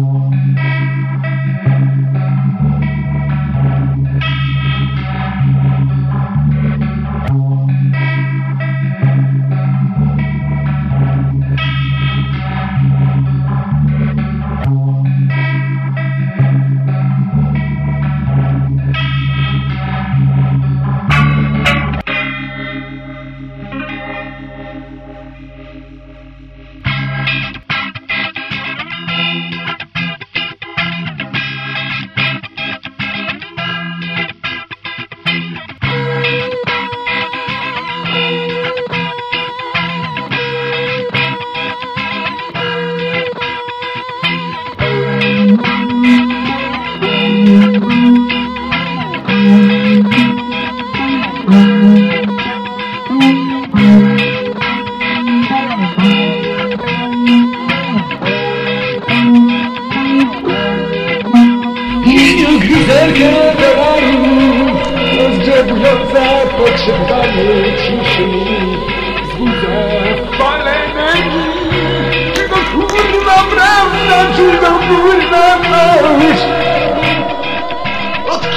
I Potrzebowanie ciszy Wzbudza energii Czy to kurwa prawda, czy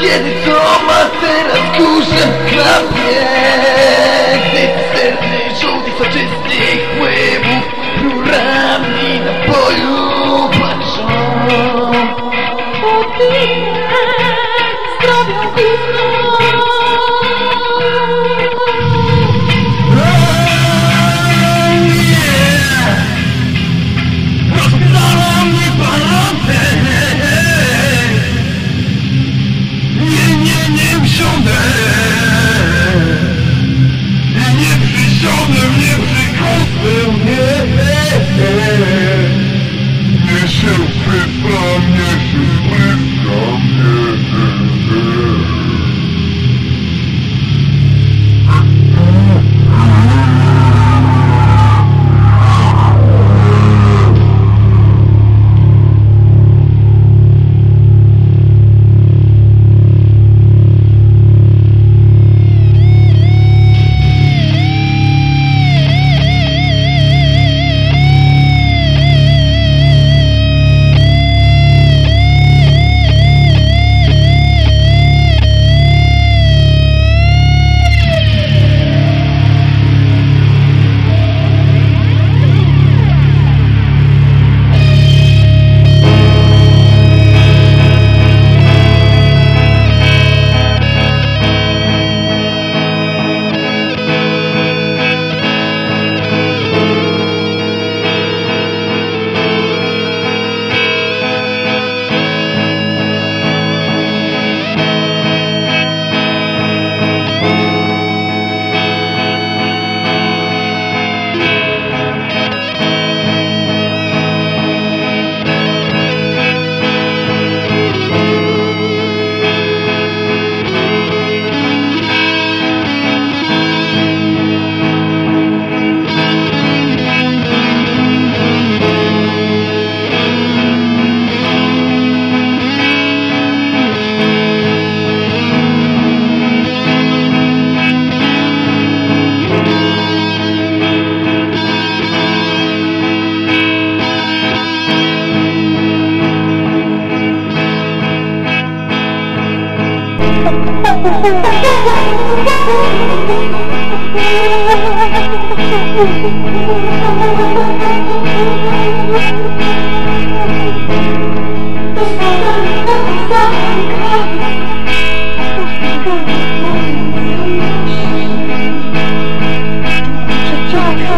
kiedy to ma teraz kurze klapie Gdy serny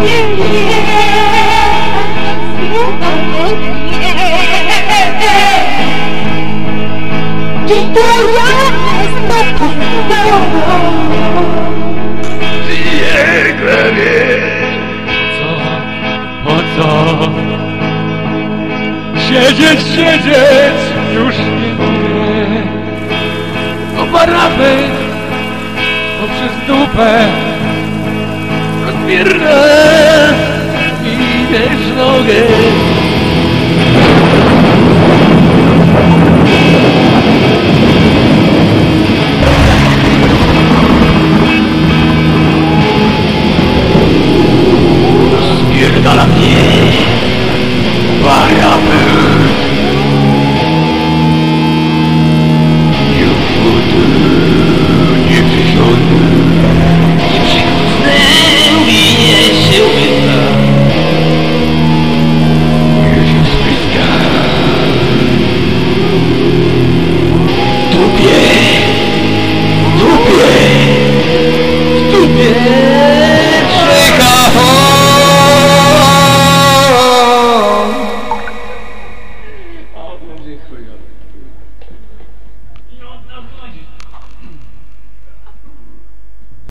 Yeah, yeah, yeah. Po co? Siedzieć, siedzieć, już nie mogę O parapet, to przez dupę. Rozpierdolę i też nogę